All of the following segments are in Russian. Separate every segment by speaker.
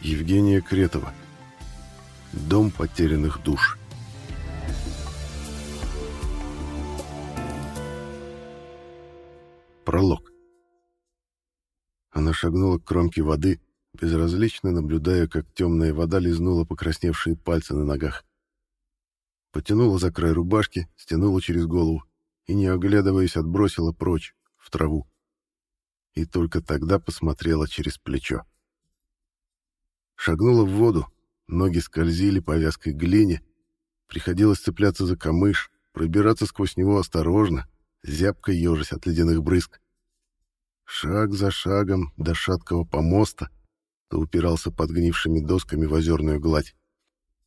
Speaker 1: Евгения Кретова. Дом потерянных душ. Пролог. Она шагнула к кромке воды, безразлично наблюдая, как темная вода лизнула покрасневшие пальцы на ногах. Потянула за край рубашки, стянула через голову и, не оглядываясь, отбросила прочь, в траву. И только тогда посмотрела через плечо. Шагнула в воду, ноги скользили по вязкой глине, приходилось цепляться за камыш, пробираться сквозь него осторожно, зябко ежась от ледяных брызг. Шаг за шагом до шаткого помоста, то упирался подгнившими досками в озерную гладь.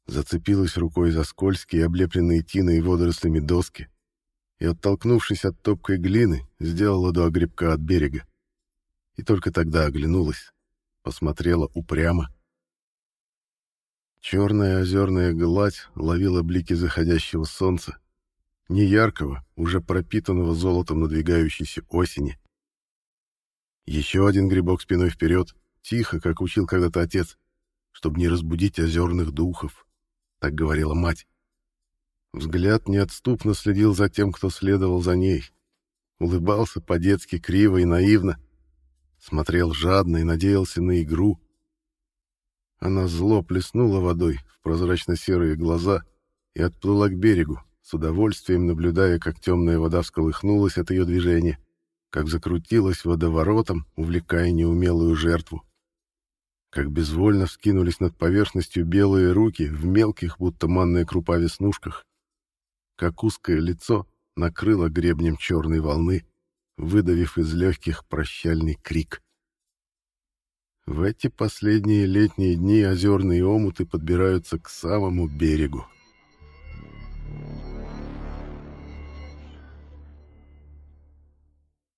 Speaker 1: Зацепилась рукой за скользкие, облепленные тиной и водорослями доски, и, оттолкнувшись от топкой глины, сделала до огребка от берега. И только тогда оглянулась, посмотрела упрямо. Черная озерная гладь ловила блики заходящего солнца, не яркого, уже пропитанного золотом надвигающейся осени. Еще один грибок спиной вперед, тихо, как учил когда-то отец, чтобы не разбудить озерных духов, так говорила мать. Взгляд неотступно следил за тем, кто следовал за ней. Улыбался по-детски криво и наивно, смотрел жадно и надеялся на игру. Она зло плеснула водой в прозрачно-серые глаза и отплыла к берегу, с удовольствием наблюдая, как темная вода всколыхнулась от ее движения, как закрутилась водоворотом, увлекая неумелую жертву. Как безвольно вскинулись над поверхностью белые руки в мелких, будто манная крупа веснушках. Как узкое лицо накрыло гребнем черной волны, выдавив из легких прощальный крик. В эти последние летние дни озерные омуты подбираются к самому берегу.